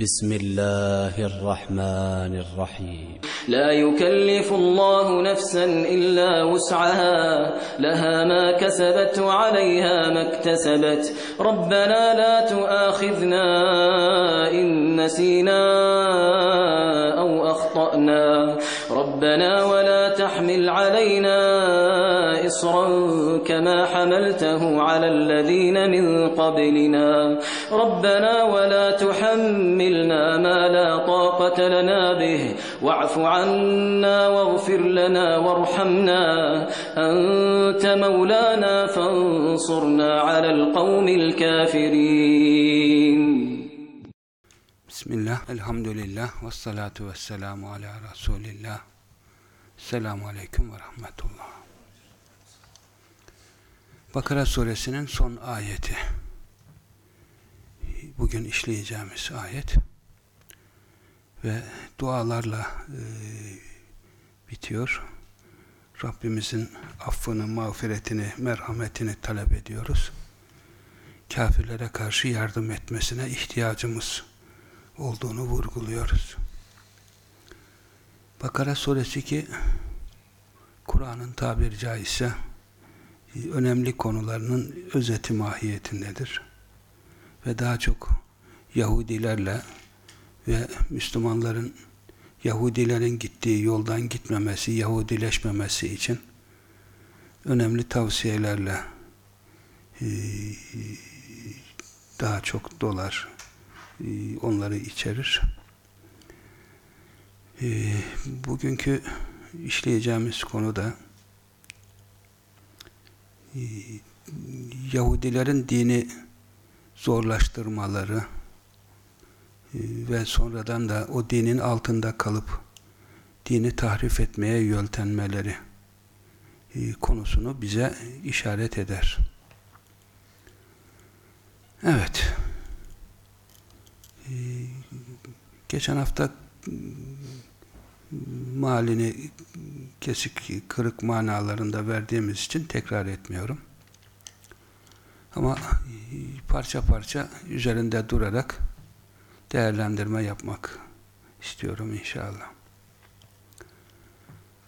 بسم الله الرحمن الرحيم. لا يكلف الله نفسا إلا وسعها. لها ما كسبت وعليها ما اكتسبت. ربنا لا تؤاخذنا إن نسينا أو أخطأنا. ربنا ولا تحمل علينا إصرا كما حملته على الذين من قبلنا ربنا ولا تحملنا ما لا طاقة لنا به واعف عنا واغفر لنا وارحمنا أنت مولانا فانصرنا على القوم الكافرين Bismillah, elhamdülillah, ve salatu ve selamu ala Resulillah. Selamu aleyküm ve rahmetullah. Bakara suresinin son ayeti. Bugün işleyeceğimiz ayet. Ve dualarla e, bitiyor. Rabbimizin affını, mağfiretini, merhametini talep ediyoruz. Kafirlere karşı yardım etmesine ihtiyacımız olduğunu vurguluyoruz. Bakara suresi ki Kur'an'ın tabiri caizse önemli konularının özeti mahiyetindedir. Ve daha çok Yahudilerle ve Müslümanların Yahudilerin gittiği yoldan gitmemesi, Yahudileşmemesi için önemli tavsiyelerle e, daha çok dolar e, onları içerir. E, bugünkü işleyeceğimiz konuda e, Yahudilerin dini zorlaştırmaları ve sonradan da o dinin altında kalıp dini tahrif etmeye yöltenmeleri konusunu bize işaret eder. Evet. Geçen hafta malini kesik, kırık manalarında verdiğimiz için tekrar etmiyorum. Ama parça parça üzerinde durarak değerlendirme yapmak istiyorum inşallah.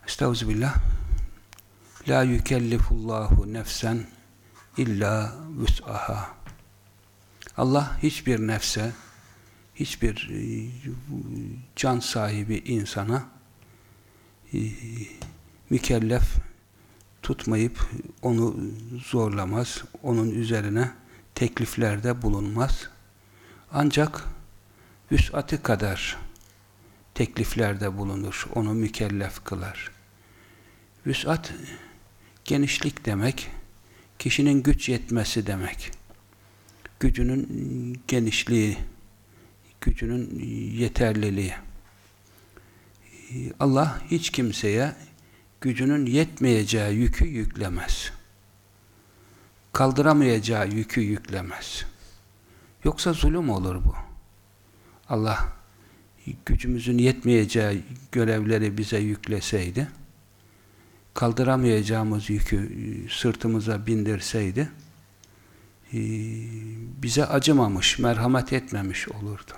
Estağfirullah. La yükellifullahu nefsen illa vüs'aha. Allah hiçbir nefse, hiçbir can sahibi insana mükellef tutmayıp onu zorlamaz, onun üzerine tekliflerde bulunmaz. Ancak vüs'atı kadar tekliflerde bulunur, onu mükellef kılar. Vüs'at genişlik demek, kişinin güç yetmesi demek. Gücünün genişliği, gücünün yeterliliği. Allah hiç kimseye gücünün yetmeyeceği yükü yüklemez. Kaldıramayacağı yükü yüklemez. Yoksa zulüm olur bu. Allah gücümüzün yetmeyeceği görevleri bize yükleseydi, kaldıramayacağımız yükü sırtımıza bindirseydi, bize acımamış, merhamet etmemiş olurdu.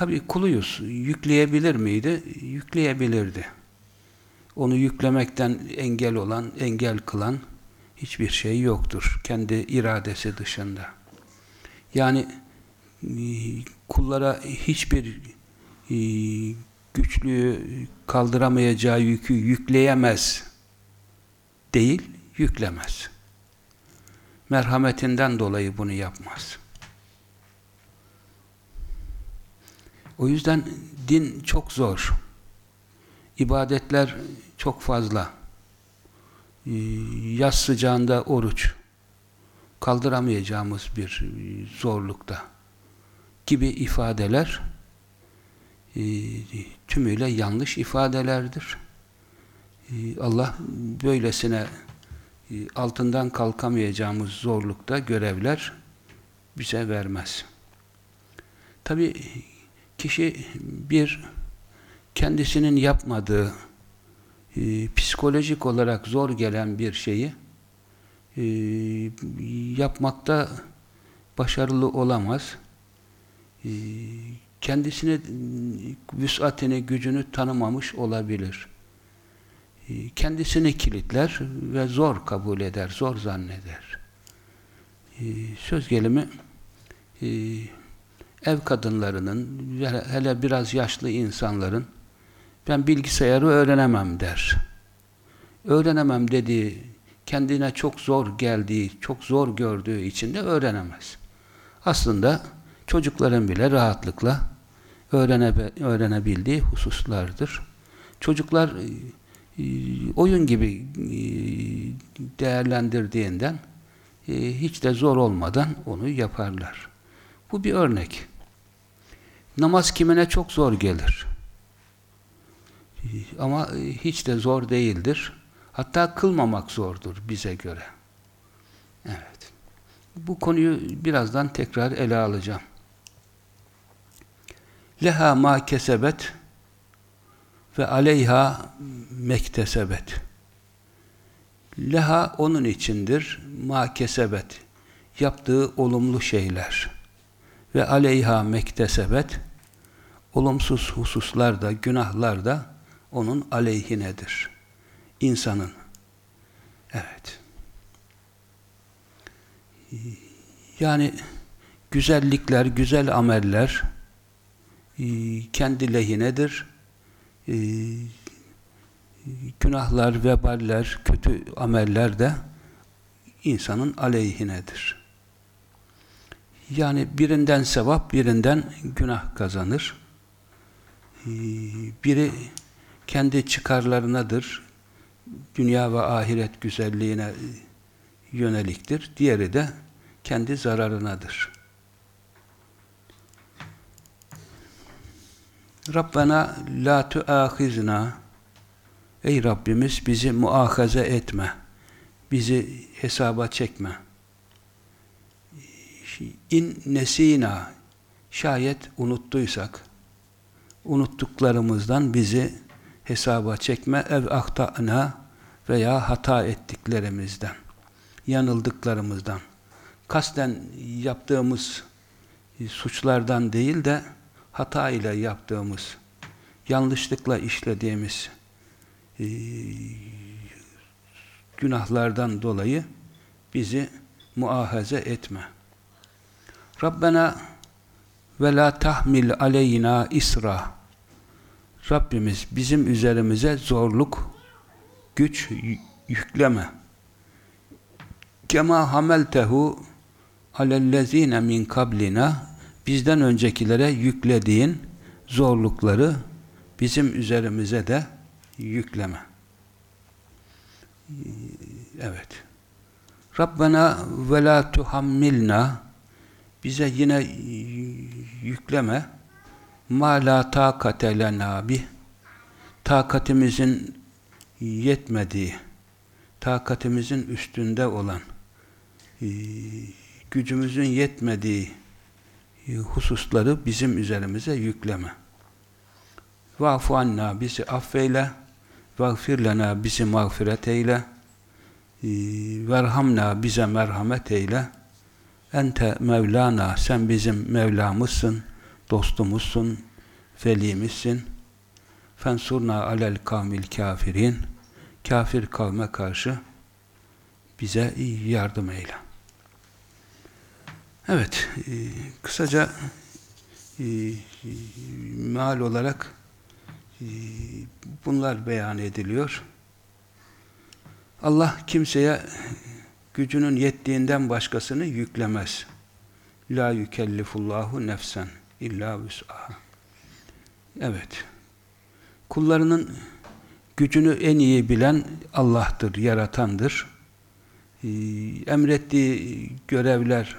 Tabi kuluyuz. Yükleyebilir miydi? Yükleyebilirdi. Onu yüklemekten engel olan, engel kılan hiçbir şey yoktur. Kendi iradesi dışında. Yani kullara hiçbir güçlüğü kaldıramayacağı yükü yükleyemez değil, yüklemez. Merhametinden dolayı bunu yapmaz. O yüzden din çok zor. İbadetler çok fazla. Yaz sıcağında oruç kaldıramayacağımız bir zorlukta. gibi ifadeler e, tümüyle yanlış ifadelerdir. E, Allah böylesine e, altından kalkamayacağımız zorlukta görevler bize vermez. Tabi kişi bir kendisinin yapmadığı e, psikolojik olarak zor gelen bir şeyi e, yapmakta başarılı olamaz. E, kendisine vüsatini, gücünü tanımamış olabilir. E, kendisini kilitler ve zor kabul eder, zor zanneder. E, söz gelimi e, ev kadınlarının, hele biraz yaşlı insanların ben bilgisayarı öğrenemem der. Öğrenemem dediği, kendine çok zor geldiği, çok zor gördüğü için de öğrenemez. Aslında çocukların bile rahatlıkla öğrene, öğrenebildiği hususlardır. Çocuklar e, oyun gibi e, değerlendirdiğinden e, hiç de zor olmadan onu yaparlar. Bu bir örnek. Namaz kimine çok zor gelir. Ama hiç de zor değildir. Hatta kılmamak zordur bize göre. Evet. Bu konuyu birazdan tekrar ele alacağım. Leha ma kesebet ve aleyha mektesebet. Leha onun içindir. Ma kesebet. Yaptığı olumlu şeyler. Ve aleyha mektesebet. Olumsuz hususlar da, günahlar da onun aleyhinedir. İnsanın. Evet. Yani güzellikler, güzel ameller e, kendi lehinedir. E, günahlar, veballer, kötü ameller de insanın aleyhinedir. Yani birinden sevap, birinden günah kazanır. E, biri kendi çıkarlarınadır. Dünya ve ahiret güzelliğine yöneliktir. Diğeri de kendi zararınadır. Rabbena la tuahizna Ey Rabbimiz bizi muahaze etme. Bizi hesaba çekme. İn nesina şayet unuttuysak unuttuklarımızdan bizi hesaba çekme ev ahtana veya hata ettiklerimizden yanıldıklarımızdan kasten yaptığımız suçlardan değil de hata ile yaptığımız yanlışlıkla işlediğimiz e, günahlardan dolayı bizi muahaze etme. Rabbena ve la tahmil aleyna isra Rabbimiz bizim üzerimize zorluk, güç yükleme. Kema hameltehu alellezine min kablina bizden öncekilere yüklediğin zorlukları bizim üzerimize de yükleme. Evet. Rabbena ve la tuhammilna bize yine yükleme. Ma la takate lena bih takatimizin yetmediği takatimizin üstünde olan gücümüzün yetmediği hususları bizim üzerimize yükleme. Vafu anna bizi affeyle. Vagfir lena bizi mağfiret eyle. Verhamna bize merhamet eyle ente mevlana sen bizim mevlamızsın dostumuzsun velimizsin fensurna alel kavmil kafirin kafir kavme karşı bize yardım eyle. Evet, e, kısaca e, mal olarak e, bunlar beyan ediliyor. Allah kimseye gücünün yettiğinden başkasını yüklemez. La yükellifullahu nefsen illa vüs'aha. Evet. Kullarının gücünü en iyi bilen Allah'tır, yaratandır. Ee, emrettiği görevler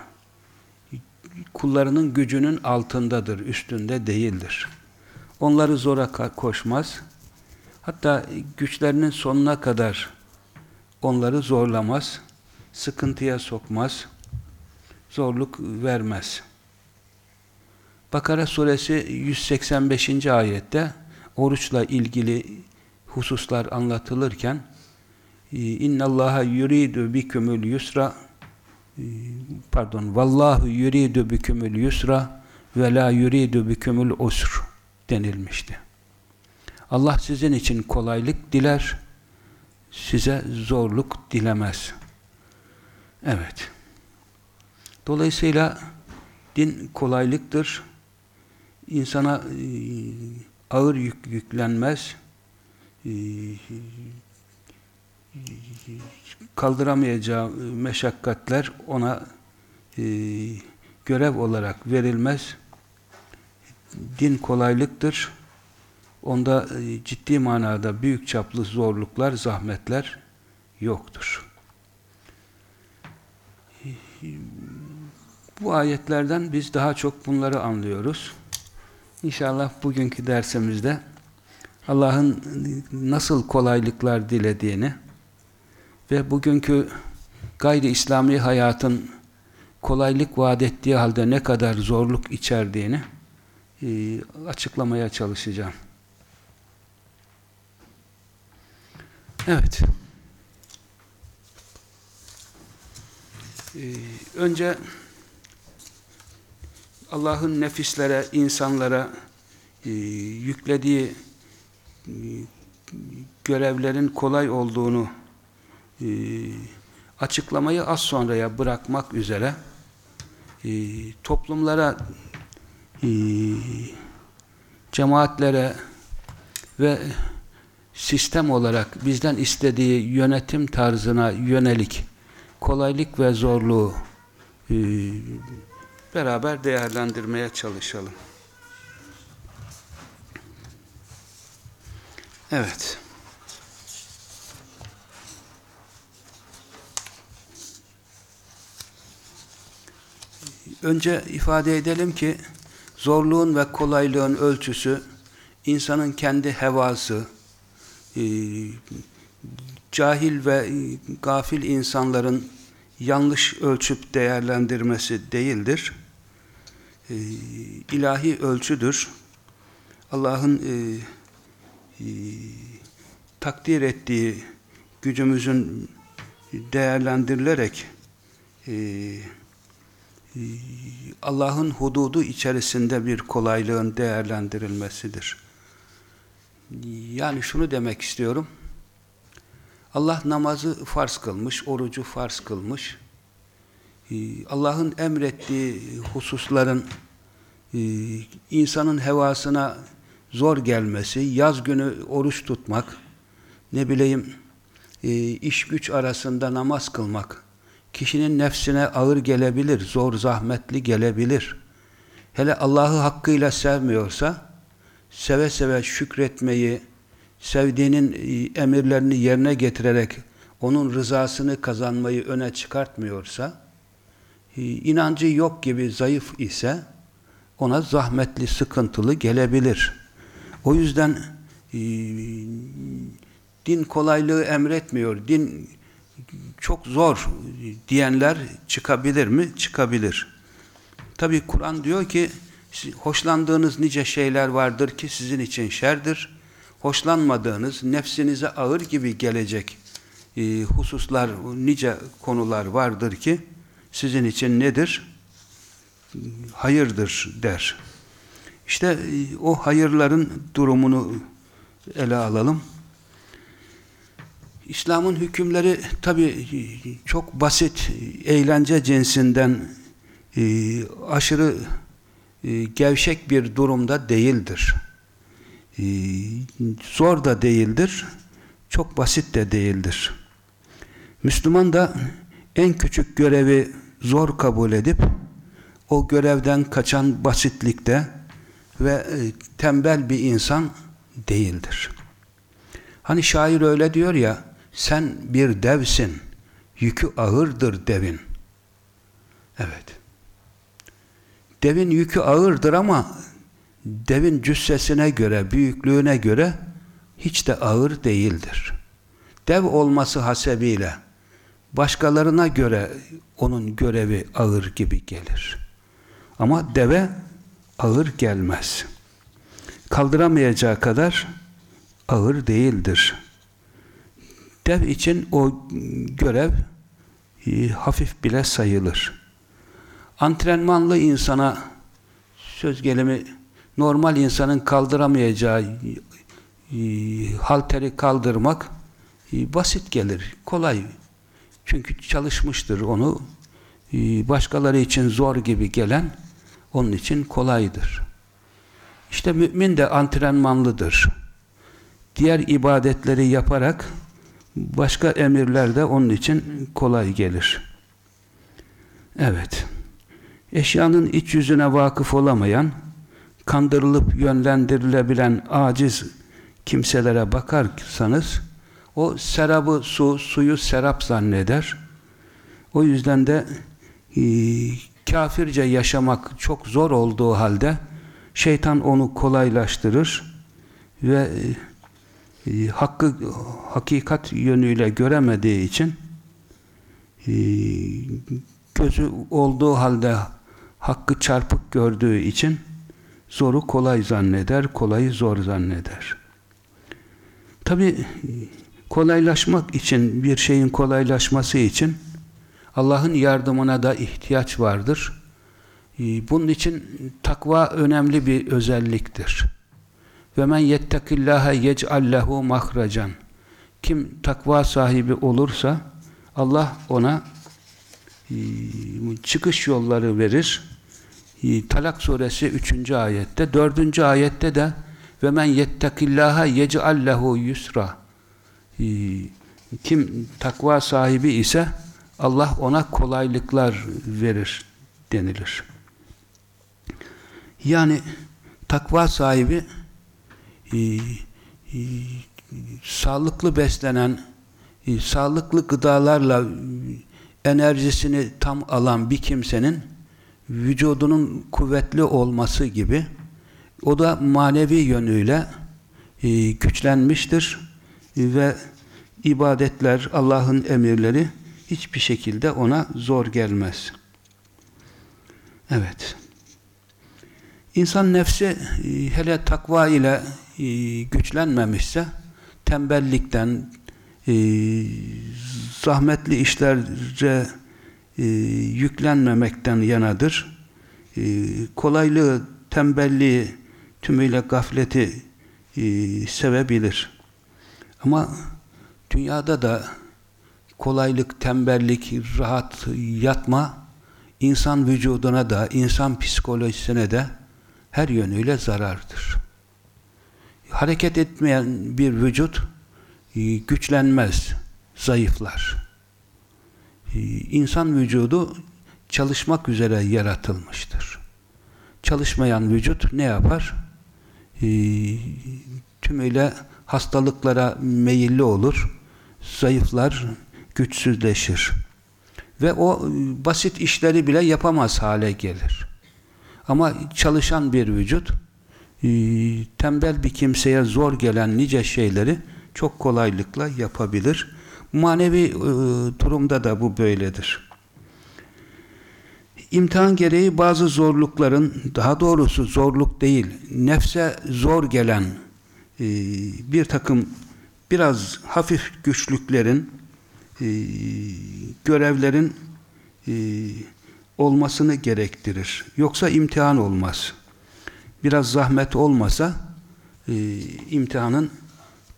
kullarının gücünün altındadır, üstünde değildir. Onları zora koşmaz. Hatta güçlerinin sonuna kadar onları zorlamaz, sıkıntıya sokmaz, zorluk vermez. Bakara suresi 185. ayette oruçla ilgili hususlar anlatılırken İnna Allaha yuridu bikumul yusra pardon vallahu yuridu bikumul yusra ve la yuridu bikumul usr denilmişti. Allah sizin için kolaylık diler, size zorluk dilemez. Evet. Dolayısıyla din kolaylıktır. İnsana e, ağır yük yüklenmez. E, kaldıramayacağı meşakkatler ona e, görev olarak verilmez. Din kolaylıktır. Onda e, ciddi manada büyük çaplı zorluklar, zahmetler yoktur. Bu ayetlerden biz daha çok bunları anlıyoruz. İnşallah bugünkü dersimizde Allah'ın nasıl kolaylıklar dilediğini ve bugünkü gayri İslami hayatın kolaylık vaat ettiği halde ne kadar zorluk içerdiğini e, açıklamaya çalışacağım. Evet. Ee, önce Allah'ın nefislere, insanlara e, yüklediği e, görevlerin kolay olduğunu e, açıklamayı az sonraya bırakmak üzere toplumlara cemaatlere ve sistem olarak bizden istediği yönetim tarzına yönelik kolaylık ve zorluğu e, beraber değerlendirmeye çalışalım. Evet. Önce ifade edelim ki zorluğun ve kolaylığın ölçüsü insanın kendi hevası, e, cahil ve gafil insanların yanlış ölçüp değerlendirmesi değildir. E, ilahi ölçüdür. Allah'ın e, e, takdir ettiği gücümüzün değerlendirilerek e, e, Allah'ın hududu içerisinde bir kolaylığın değerlendirilmesidir. Yani şunu demek istiyorum. Allah namazı farz kılmış, orucu farz kılmış. Ee, Allah'ın emrettiği hususların e, insanın hevasına zor gelmesi, yaz günü oruç tutmak, ne bileyim e, iş güç arasında namaz kılmak, kişinin nefsine ağır gelebilir, zor zahmetli gelebilir. Hele Allah'ı hakkıyla sevmiyorsa, seve seve şükretmeyi, sevdiğinin e, emirlerini yerine getirerek onun rızasını kazanmayı öne çıkartmıyorsa, e, inancı yok gibi zayıf ise ona zahmetli, sıkıntılı gelebilir. O yüzden e, din kolaylığı emretmiyor, din çok zor diyenler çıkabilir mi? Çıkabilir. Tabi Kur'an diyor ki hoşlandığınız nice şeyler vardır ki sizin için şerdir. Hoşlanmadığınız, nefsinize ağır gibi gelecek e, hususlar, nice konular vardır ki sizin için nedir? Hayırdır der. İşte e, o hayırların durumunu ele alalım. İslam'ın hükümleri tabi çok basit, eğlence cinsinden e, aşırı e, gevşek bir durumda değildir. E, zor da değildir, çok basit de değildir. Müslüman da en küçük görevi zor kabul edip o görevden kaçan basitlikte ve e, tembel bir insan değildir. Hani şair öyle diyor ya, sen bir devsin, yükü ağırdır devin. Evet. Devin yükü ağırdır ama devin cüssesine göre, büyüklüğüne göre hiç de ağır değildir. Dev olması hasebiyle başkalarına göre onun görevi ağır gibi gelir. Ama deve ağır gelmez. Kaldıramayacağı kadar ağır değildir. Dev için o görev e, hafif bile sayılır. Antrenmanlı insana söz gelimi normal insanın kaldıramayacağı e, halteri kaldırmak e, basit gelir, kolay. Çünkü çalışmıştır onu. E, başkaları için zor gibi gelen onun için kolaydır. İşte mümin de antrenmanlıdır. Diğer ibadetleri yaparak başka emirler de onun için kolay gelir. Evet. Eşyanın iç yüzüne vakıf olamayan, kandırılıp yönlendirilebilen aciz kimselere bakarsanız, o serabı su, suyu serap zanneder. O yüzden de e, kafirce yaşamak çok zor olduğu halde şeytan onu kolaylaştırır ve e, hakkı hakikat yönüyle göremediği için e, gözü olduğu halde hakkı çarpık gördüğü için zoru kolay zanneder, kolayı zor zanneder. Tabi kolaylaşmak için, bir şeyin kolaylaşması için Allah'ın yardımına da ihtiyaç vardır. Bunun için takva önemli bir özelliktir. Ve men yettekillaha yec'al lehu mahracan. Kim takva sahibi olursa Allah ona çıkış yolları verir. Talak suresi 3. ayette, 4. ayette de ve men yettekillaha yec'al lehu yusra. Kim takva sahibi ise Allah ona kolaylıklar verir denilir. Yani takva sahibi e, e, sağlıklı beslenen, sağlıklı gıdalarla enerjisini tam alan bir kimsenin vücudunun kuvvetli olması gibi o da manevi yönüyle e, güçlenmiştir ve ibadetler, Allah'ın emirleri hiçbir şekilde ona zor gelmez. Evet. İnsan nefsi e, hele takva ile e, güçlenmemişse tembellikten, e, zahmetli işlere yüklenmemekten yanadır. Kolaylığı, tembelliği, tümüyle gafleti sevebilir. Ama dünyada da kolaylık, tembellik, rahat yatma insan vücuduna da, insan psikolojisine de her yönüyle zarardır. Hareket etmeyen bir vücut e, güçlenmez, zayıflar. E, insan vücudu çalışmak üzere yaratılmıştır. Çalışmayan vücut ne yapar? E, tümüyle hastalıklara meyilli olur, zayıflar, güçsüzleşir. Ve o basit işleri bile yapamaz hale gelir. Ama çalışan bir vücut e, tembel bir kimseye zor gelen nice şeyleri çok kolaylıkla yapabilir. Manevi e, durumda da bu böyledir. İmtihan gereği bazı zorlukların, daha doğrusu zorluk değil, nefse zor gelen e, bir takım biraz hafif güçlüklerin, görevlerin olmasını gerektirir. Yoksa imtihan olmaz. Biraz zahmet olmasa e, imtihanın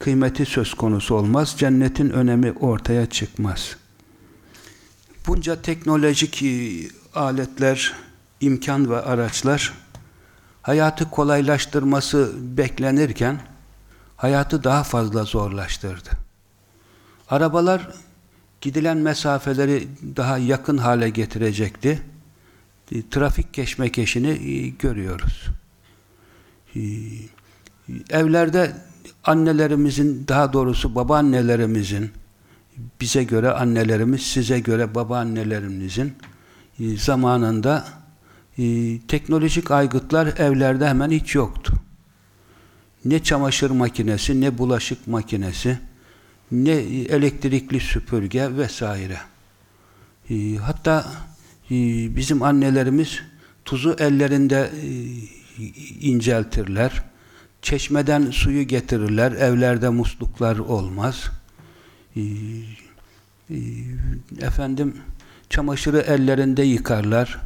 kıymeti söz konusu olmaz. Cennetin önemi ortaya çıkmaz. Bunca teknolojik e, aletler, imkan ve araçlar hayatı kolaylaştırması beklenirken hayatı daha fazla zorlaştırdı. Arabalar gidilen mesafeleri daha yakın hale getirecekti. E, trafik keşmekeşini e, görüyoruz. Evlerde annelerimizin, daha doğrusu babaannelerimizin, bize göre annelerimiz, size göre babaannelerimizin zamanında e, teknolojik aygıtlar evlerde hemen hiç yoktu. Ne çamaşır makinesi, ne bulaşık makinesi, ne elektrikli süpürge vesaire. E, hatta e, bizim annelerimiz tuzu ellerinde e, inceltirler. Çeşmeden suyu getirirler. Evlerde musluklar olmaz. E, e, efendim çamaşırı ellerinde yıkarlar.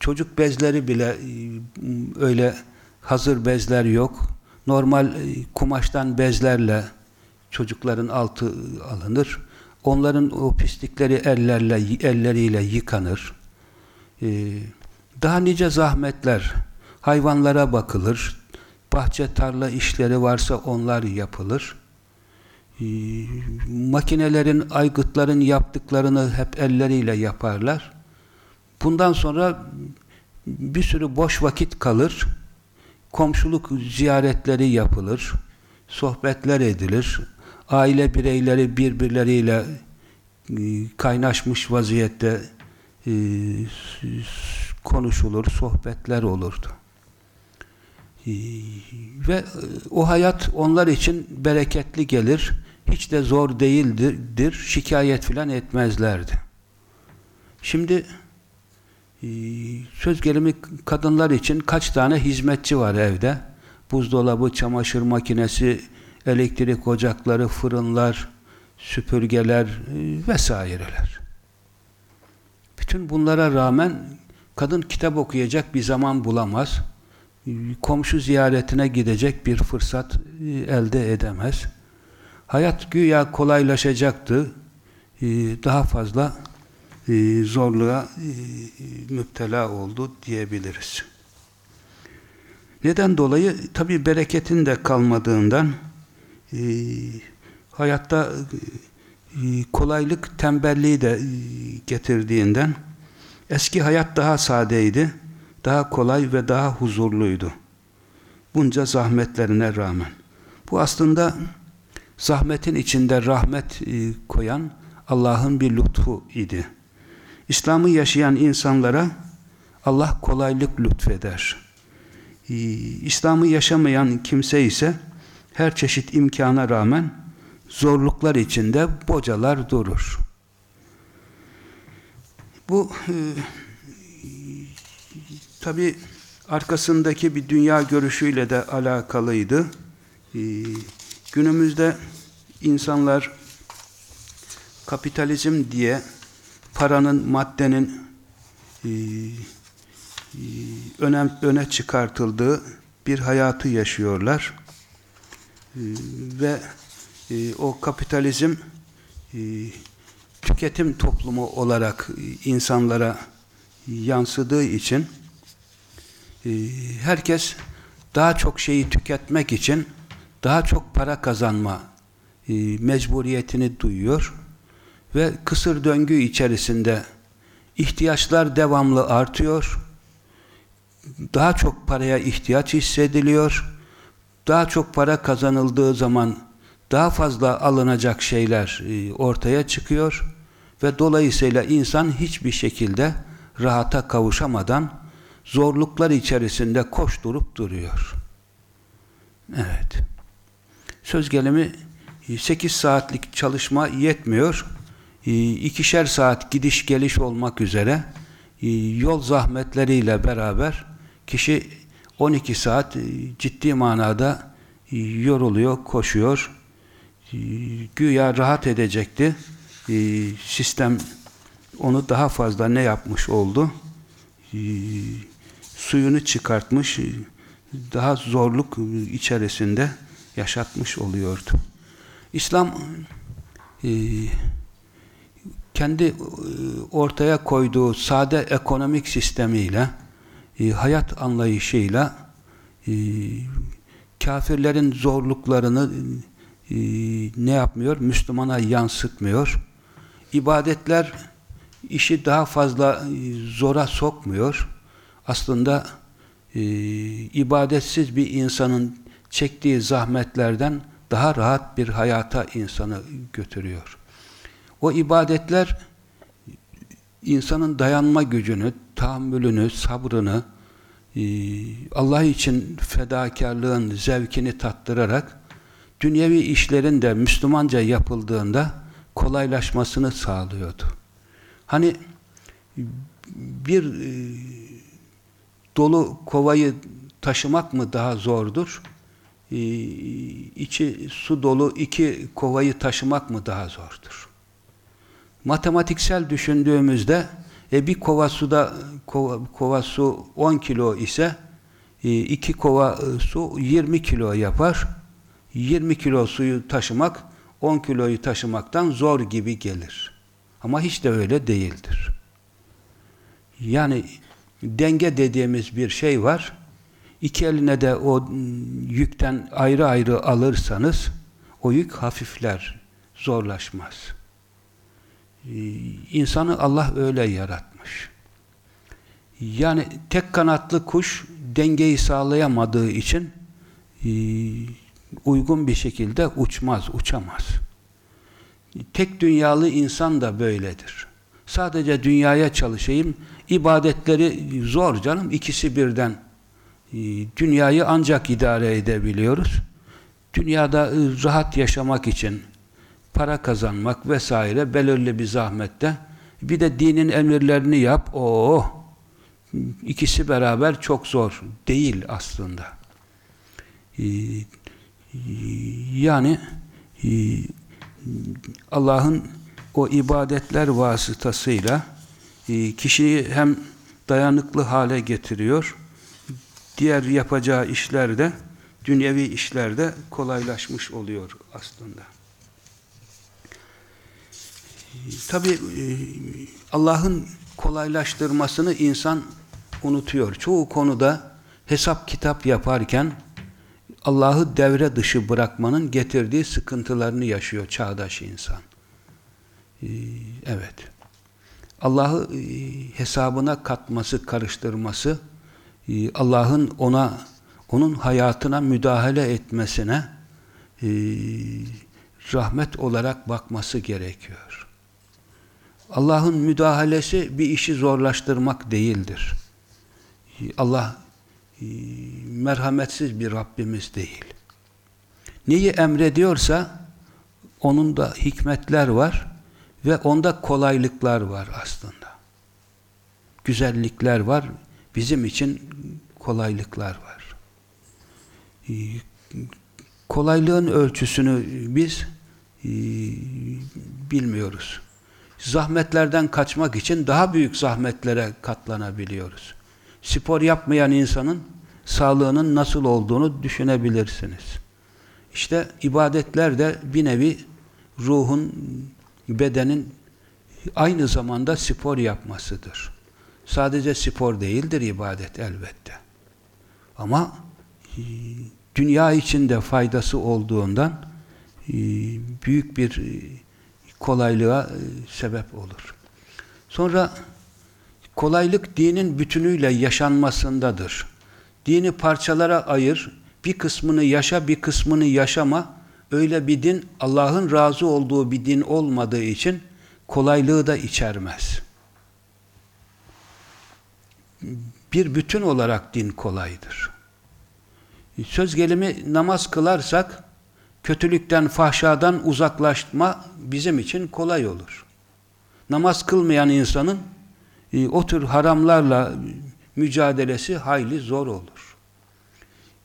Çocuk bezleri bile e, öyle hazır bezler yok. Normal e, kumaştan bezlerle çocukların altı alınır. Onların o pislikleri ellerle elleriyle yıkanır. Ee, daha nice zahmetler. Hayvanlara bakılır. Bahçe tarla işleri varsa onlar yapılır. Ee, makinelerin, aygıtların yaptıklarını hep elleriyle yaparlar. Bundan sonra bir sürü boş vakit kalır. Komşuluk ziyaretleri yapılır. Sohbetler edilir. Aile bireyleri birbirleriyle e, kaynaşmış vaziyette e, konuşulur, sohbetler olurdu. E, ve o hayat onlar için bereketli gelir. Hiç de zor değildir. Şikayet filan etmezlerdi. Şimdi ee, söz gelimi kadınlar için kaç tane hizmetçi var evde? Buzdolabı, çamaşır makinesi, elektrik ocakları, fırınlar, süpürgeler e, vesaireler. Bütün bunlara rağmen kadın kitap okuyacak bir zaman bulamaz. Komşu ziyaretine gidecek bir fırsat e, elde edemez. Hayat güya kolaylaşacaktı. Ee, daha fazla e, zorluğa e, müptela oldu diyebiliriz. Neden dolayı? Tabi bereketin de kalmadığından e, hayatta kolaylık tembelliği de getirdiğinden eski hayat daha sadeydi, daha kolay ve daha huzurluydu. Bunca zahmetlerine rağmen. Bu aslında zahmetin içinde rahmet koyan Allah'ın bir lütfu idi. İslam'ı yaşayan insanlara Allah kolaylık lütfeder. Ee, İslam'ı yaşamayan kimse ise her çeşit imkana rağmen zorluklar içinde bocalar durur. Bu e, tabi arkasındaki bir dünya görüşüyle de alakalıydı. E, günümüzde insanlar kapitalizm diye paranın, maddenin e, e, önem, öne çıkartıldığı bir hayatı yaşıyorlar. E, ve e, o kapitalizm e, tüketim toplumu olarak insanlara yansıdığı için herkes daha çok şeyi tüketmek için daha çok para kazanma e, mecburiyetini duyuyor ve kısır döngü içerisinde ihtiyaçlar devamlı artıyor. Daha çok paraya ihtiyaç hissediliyor. Daha çok para kazanıldığı zaman daha fazla alınacak şeyler e, ortaya çıkıyor ve dolayısıyla insan hiçbir şekilde rahata kavuşamadan zorluklar içerisinde koşturup duruyor. Evet. Söz gelimi 8 saatlik çalışma yetmiyor. Ee, ikişer saat gidiş geliş olmak üzere e, yol zahmetleriyle beraber kişi 12 saat e, ciddi manada e, yoruluyor, koşuyor. Güya rahat edecekti. Sistem onu daha fazla ne yapmış oldu? Suyunu çıkartmış, daha zorluk içerisinde yaşatmış oluyordu. İslam kendi e, ortaya koyduğu sade ekonomik sistemiyle e, hayat anlayışıyla e, kafirlerin zorluklarını ne yapmıyor? Müslümana yansıtmıyor. İbadetler işi daha fazla zora sokmuyor. Aslında ibadetsiz bir insanın çektiği zahmetlerden daha rahat bir hayata insanı götürüyor. O ibadetler insanın dayanma gücünü, tahammülünü, sabrını, e, Allah için fedakarlığın zevkini tattırarak dünyevi işlerin de Müslümanca yapıldığında kolaylaşmasını sağlıyordu. Hani bir e, dolu kovayı taşımak mı daha zordur? E, içi su dolu iki kovayı taşımak mı daha zordur? Matematiksel düşündüğümüzde e, bir kova suda kova, kova su 10 kilo ise e, iki kova e, su 20 kilo yapar. 20 kilo suyu taşımak 10 kiloyu taşımaktan zor gibi gelir. Ama hiç de öyle değildir. Yani denge dediğimiz bir şey var. İki eline de o yükten ayrı ayrı alırsanız o yük hafifler, zorlaşmaz. Ee, insanı Allah öyle yaratmış. Yani tek kanatlı kuş dengeyi sağlayamadığı için e, uygun bir şekilde uçmaz, uçamaz. Tek dünyalı insan da böyledir. Sadece dünyaya çalışayım, ibadetleri zor canım, ikisi birden. Ee, dünyayı ancak idare edebiliyoruz. Dünyada e, rahat yaşamak için para kazanmak vesaire belirli bir zahmette. Bir de dinin emirlerini yap. Oo, ikisi beraber çok zor. Değil aslında. Ee, yani e, Allah'ın o ibadetler vasıtasıyla e, kişiyi hem dayanıklı hale getiriyor, diğer yapacağı işlerde, dünyevi işlerde kolaylaşmış oluyor aslında. Tabi e, Allah'ın kolaylaştırmasını insan unutuyor. Çoğu konuda hesap kitap yaparken Allah'ı devre dışı bırakmanın getirdiği sıkıntılarını yaşıyor çağdaş insan. Ee, evet. Allah'ı e, hesabına katması, karıştırması, e, Allah'ın ona, onun hayatına müdahale etmesine e, rahmet olarak bakması gerekiyor. Allah'ın müdahalesi bir işi zorlaştırmak değildir. Allah merhametsiz bir Rabbimiz değil. Neyi emrediyorsa onun da hikmetler var ve onda kolaylıklar var aslında. Güzellikler var, bizim için kolaylıklar var. Kolaylığın ölçüsünü biz bilmiyoruz. Zahmetlerden kaçmak için daha büyük zahmetlere katlanabiliyoruz spor yapmayan insanın sağlığının nasıl olduğunu düşünebilirsiniz. İşte ibadetler de bir nevi ruhun, bedenin aynı zamanda spor yapmasıdır. Sadece spor değildir ibadet elbette. Ama e, dünya içinde faydası olduğundan e, büyük bir e, kolaylığa sebep olur. Sonra Kolaylık dinin bütünüyle yaşanmasındadır. Dini parçalara ayır, bir kısmını yaşa, bir kısmını yaşama. Öyle bir din Allah'ın razı olduğu bir din olmadığı için kolaylığı da içermez. Bir bütün olarak din kolaydır. Söz gelimi namaz kılarsak kötülükten, fahşadan uzaklaşma bizim için kolay olur. Namaz kılmayan insanın e, o tür haramlarla mücadelesi hayli zor olur.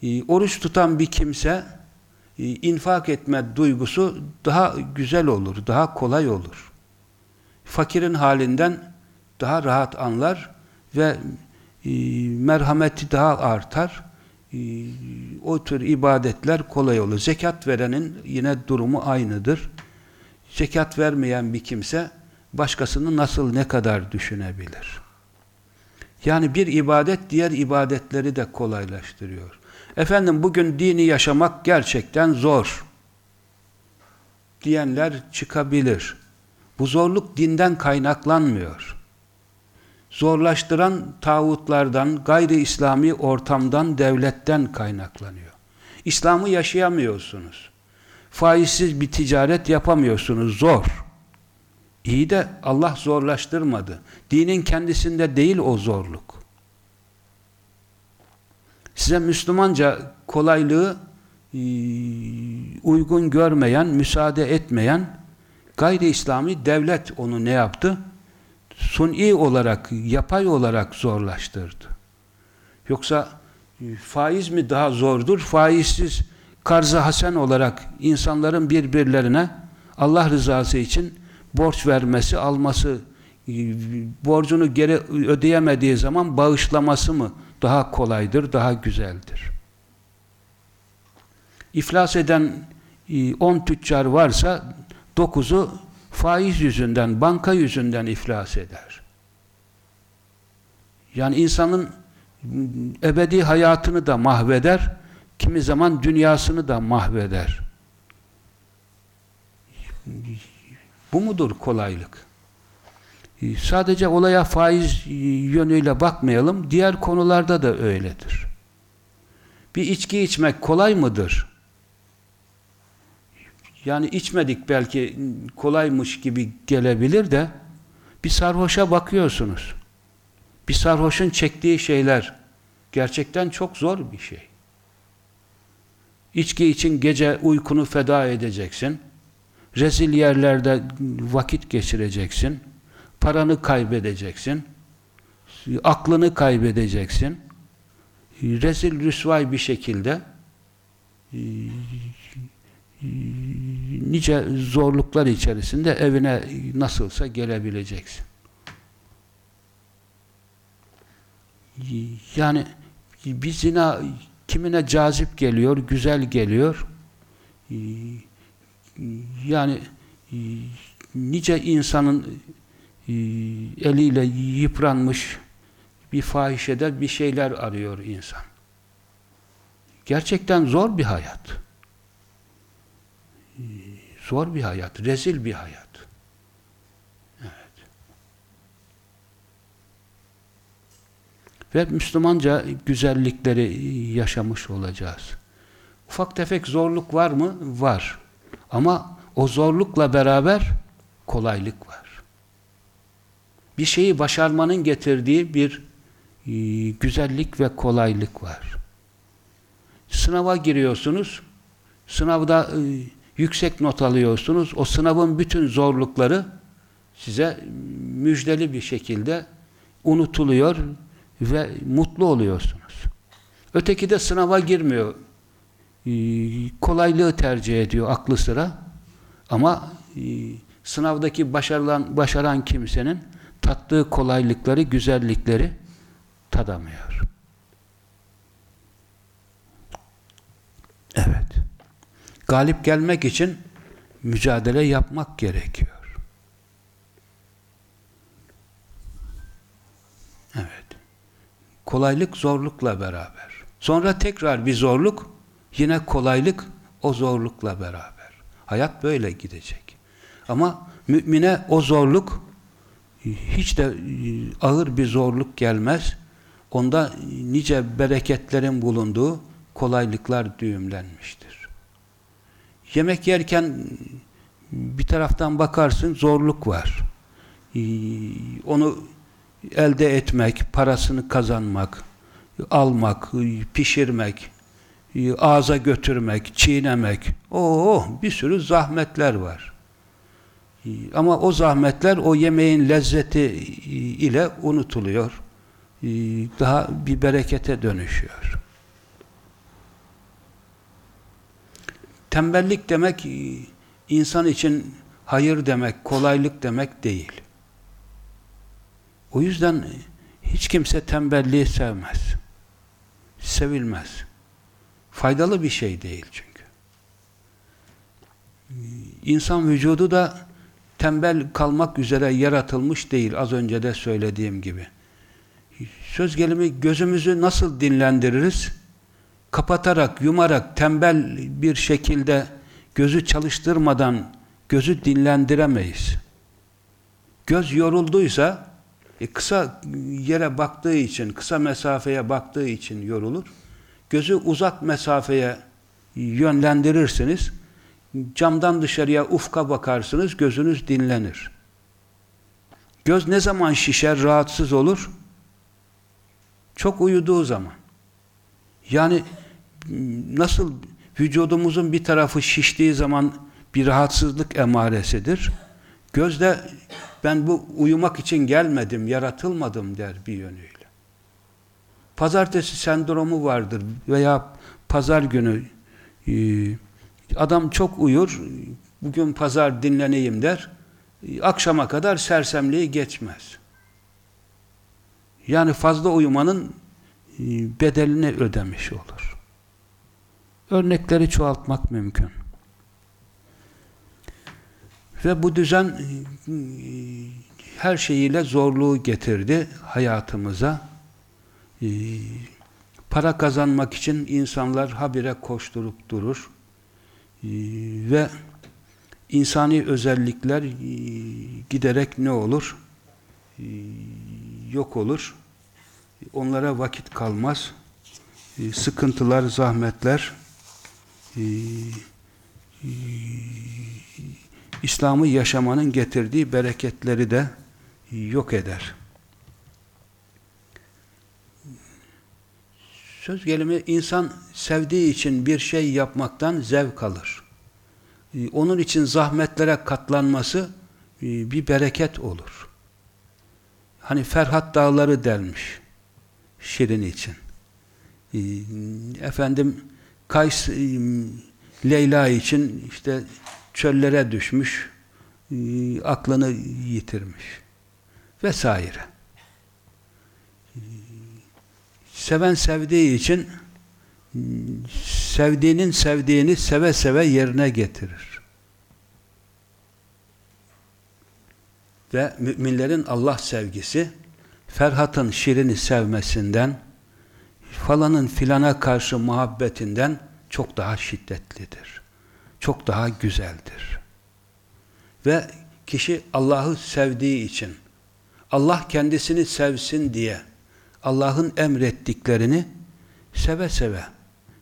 E, oruç tutan bir kimse infak etme duygusu daha güzel olur, daha kolay olur. Fakirin halinden daha rahat anlar ve e, merhameti daha artar. E, o tür ibadetler kolay olur. Zekat verenin yine durumu aynıdır. Zekat vermeyen bir kimse başkasını nasıl ne kadar düşünebilir? Yani bir ibadet diğer ibadetleri de kolaylaştırıyor. Efendim bugün dini yaşamak gerçekten zor diyenler çıkabilir. Bu zorluk dinden kaynaklanmıyor. Zorlaştıran tağutlardan, gayri İslami ortamdan, devletten kaynaklanıyor. İslam'ı yaşayamıyorsunuz. Faizsiz bir ticaret yapamıyorsunuz. Zor. İyi de Allah zorlaştırmadı. Dinin kendisinde değil o zorluk. Size Müslümanca kolaylığı e, uygun görmeyen, müsaade etmeyen gayri İslami devlet onu ne yaptı? Suni olarak, yapay olarak zorlaştırdı. Yoksa e, faiz mi daha zordur? Faizsiz karzı hasen olarak insanların birbirlerine Allah rızası için borç vermesi, alması, e, borcunu geri ödeyemediği zaman bağışlaması mı daha kolaydır, daha güzeldir? İflas eden 10 tüccar varsa 9'u faiz yüzünden, banka yüzünden iflas eder. Yani insanın ebedi hayatını da mahveder, kimi zaman dünyasını da mahveder. Bu mudur kolaylık? Sadece olaya faiz yönüyle bakmayalım, diğer konularda da öyledir. Bir içki içmek kolay mıdır? Yani içmedik belki kolaymış gibi gelebilir de bir sarhoşa bakıyorsunuz. Bir sarhoşun çektiği şeyler gerçekten çok zor bir şey. İçki için gece uykunu feda edeceksin. Rezil yerlerde vakit geçireceksin. Paranı kaybedeceksin. Aklını kaybedeceksin. Rezil rüsvay bir şekilde nice zorluklar içerisinde evine nasılsa gelebileceksin. Yani bir zina kimine cazip geliyor, güzel geliyor. Yani nice insanın eliyle yıpranmış bir fahişede bir şeyler arıyor insan. Gerçekten zor bir hayat. Zor bir hayat, rezil bir hayat. Evet. Ve Müslümanca güzellikleri yaşamış olacağız. Ufak tefek zorluk var mı? Var. Ama o zorlukla beraber kolaylık var. Bir şeyi başarmanın getirdiği bir e, güzellik ve kolaylık var. Sınava giriyorsunuz. Sınavda e, yüksek not alıyorsunuz. O sınavın bütün zorlukları size müjdeli bir şekilde unutuluyor ve mutlu oluyorsunuz. Öteki de sınava girmiyor. Kolaylığı tercih ediyor aklı sıra. Ama e, sınavdaki başarılan, başaran kimsenin tattığı kolaylıkları, güzellikleri tadamıyor. Evet. Galip gelmek için mücadele yapmak gerekiyor. Evet. Kolaylık zorlukla beraber. Sonra tekrar bir zorluk, yine kolaylık o zorlukla beraber. Hayat böyle gidecek. Ama mümine o zorluk hiç de e, ağır bir zorluk gelmez. Onda nice bereketlerin bulunduğu kolaylıklar düğümlenmiştir. Yemek yerken bir taraftan bakarsın zorluk var. Ee, onu elde etmek, parasını kazanmak, almak, pişirmek, e, ağza götürmek, çiğnemek. Oo, bir sürü zahmetler var. Ee, ama o zahmetler o yemeğin lezzeti e, ile unutuluyor. Ee, daha bir berekete dönüşüyor. Tembellik demek e, insan için hayır demek, kolaylık demek değil. O yüzden e, hiç kimse tembelliği sevmez. Sevilmez. Faydalı bir şey değil çünkü. E, insan vücudu da tembel kalmak üzere yaratılmış değil az önce de söylediğim gibi. Söz gelimi gözümüzü nasıl dinlendiririz? kapatarak, yumarak, tembel bir şekilde gözü çalıştırmadan gözü dinlendiremeyiz. Göz yorulduysa e, kısa yere baktığı için, kısa mesafeye baktığı için yorulur. Gözü uzak mesafeye yönlendirirsiniz. Camdan dışarıya ufka bakarsınız, gözünüz dinlenir. Göz ne zaman şişer, rahatsız olur? Çok uyuduğu zaman. Yani nasıl vücudumuzun bir tarafı şiştiği zaman bir rahatsızlık emaresidir. Gözde ben bu uyumak için gelmedim, yaratılmadım der bir yönüyle. Pazartesi sendromu vardır veya pazar günü e, adam çok uyur, bugün pazar dinleneyim der, e, akşama kadar sersemliği geçmez. Yani fazla uyumanın e, bedelini ödemiş olur. Örnekleri çoğaltmak mümkün. Ve bu düzen e, her şeyiyle zorluğu getirdi hayatımıza. E, para kazanmak için insanlar habire koşturup durur. E, ve insani özellikler giderek ne olur? Yok olur. Onlara vakit kalmaz. Sıkıntılar, zahmetler İslam'ı yaşamanın getirdiği bereketleri de yok eder. Söz gelimi insan sevdiği için bir şey yapmaktan zevk alır. Onun için zahmetlere katlanması bir bereket olur. Hani Ferhat Dağları delmiş Şirin için. Efendim Kays Leyla için işte çöllere düşmüş, e, aklını yitirmiş vesaire. E, seven sevdiği için sevdiğinin sevdiğini seve seve yerine getirir. Ve müminlerin Allah sevgisi Ferhat'ın Şirin'i sevmesinden falanın filana karşı muhabbetinden çok daha şiddetlidir çok daha güzeldir. Ve kişi Allah'ı sevdiği için, Allah kendisini sevsin diye Allah'ın emrettiklerini seve seve,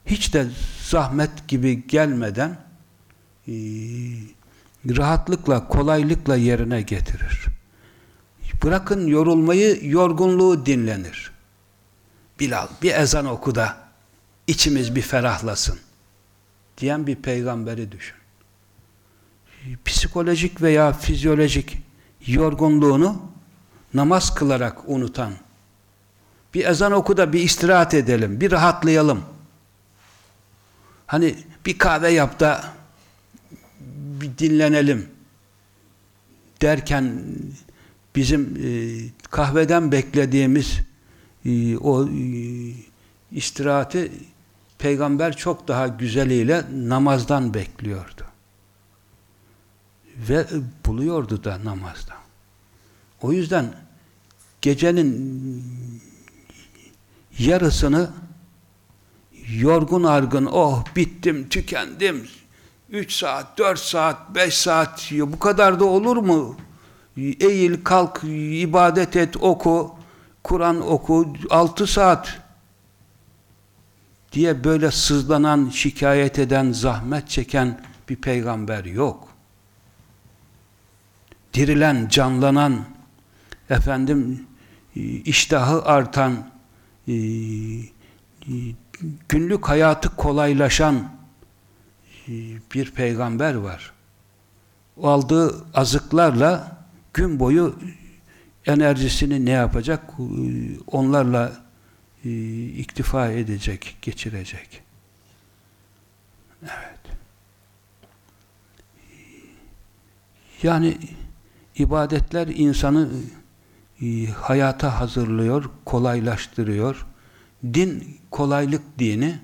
hiç de zahmet gibi gelmeden e, rahatlıkla, kolaylıkla yerine getirir. Bırakın yorulmayı, yorgunluğu dinlenir. Bilal bir ezan oku da içimiz bir ferahlasın diyen bir peygamberi düşün. Psikolojik veya fizyolojik yorgunluğunu namaz kılarak unutan, bir ezan oku da bir istirahat edelim, bir rahatlayalım. Hani bir kahve yap da bir dinlenelim derken bizim e, kahveden beklediğimiz e, o e, istirahati peygamber çok daha güzeliyle namazdan bekliyordu. Ve buluyordu da namazda. O yüzden gecenin yarısını yorgun argın, oh bittim, tükendim, 3 saat, 4 saat, 5 saat, bu kadar da olur mu? Eğil, kalk, ibadet et, oku, Kur'an oku, 6 saat diye böyle sızlanan, şikayet eden, zahmet çeken bir peygamber yok. Dirilen, canlanan, efendim iştahı artan, e, günlük hayatı kolaylaşan e, bir peygamber var. O aldığı azıklarla gün boyu enerjisini ne yapacak? E, onlarla e, iktifa edecek, geçirecek. Evet. Yani ibadetler insanı hayata hazırlıyor, kolaylaştırıyor. Din kolaylık dini,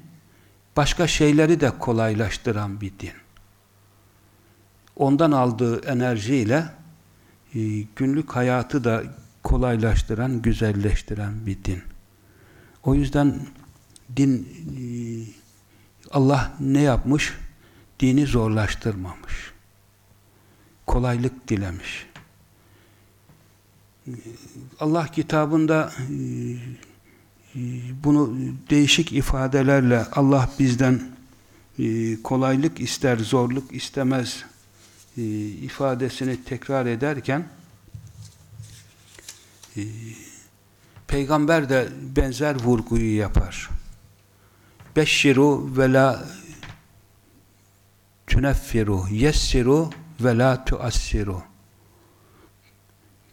başka şeyleri de kolaylaştıran bir din. Ondan aldığı enerjiyle e, günlük hayatı da kolaylaştıran, güzelleştiren bir din. O yüzden din e, Allah ne yapmış? Dini zorlaştırmamış. Kolaylık dilemiş. Allah kitabında e, e, bunu değişik ifadelerle Allah bizden kolaylık ister, zorluk istemez ifadesini tekrar ederken Peygamber de benzer vurguyu yapar. Beşşiru ve la tüneffiru yessiru ve la tuassiru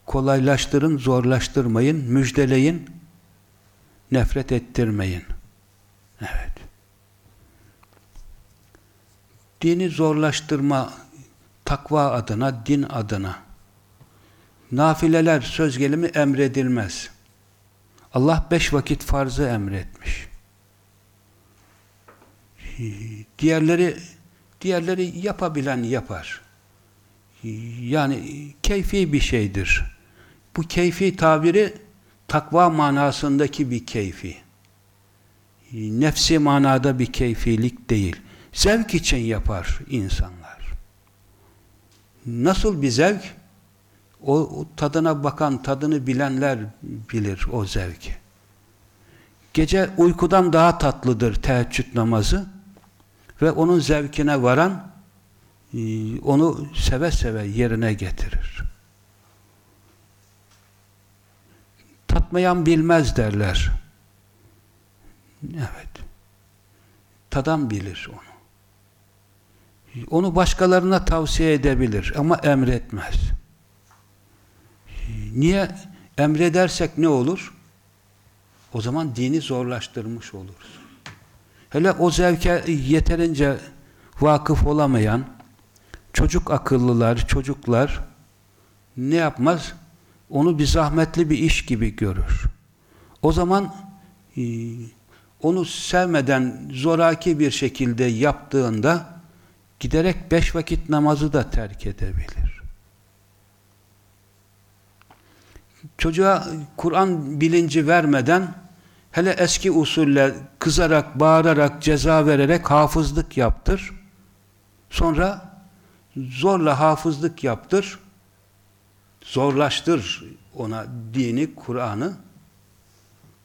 kolaylaştırın, zorlaştırmayın, müjdeleyin, nefret ettirmeyin. Evet. Dini zorlaştırma takva adına, din adına. Nafileler söz gelimi emredilmez. Allah beş vakit farzı emretmiş. Diğerleri diğerleri yapabilen yapar. Yani keyfi bir şeydir. Bu keyfi tabiri takva manasındaki bir keyfi. Nefsi manada bir keyfilik değil. Zevk için yapar insanlar. Nasıl bir zevk? O, o tadına bakan, tadını bilenler bilir o zevki. Gece uykudan daha tatlıdır teheccüd namazı ve onun zevkine varan e, onu seve seve yerine getirir. Tatmayan bilmez derler. Evet. Tadan bilir onu. Onu başkalarına tavsiye edebilir ama emretmez. Niye? Emredersek ne olur? O zaman dini zorlaştırmış oluruz. Hele o zevke yeterince vakıf olamayan çocuk akıllılar, çocuklar ne yapmaz? Onu bir zahmetli bir iş gibi görür. O zaman e, onu sevmeden zoraki bir şekilde yaptığında giderek beş vakit namazı da terk edebilir. Çocuğa Kur'an bilinci vermeden hele eski usulle kızarak, bağırarak, ceza vererek hafızlık yaptır. Sonra zorla hafızlık yaptır. Zorlaştır ona dini, Kur'an'ı.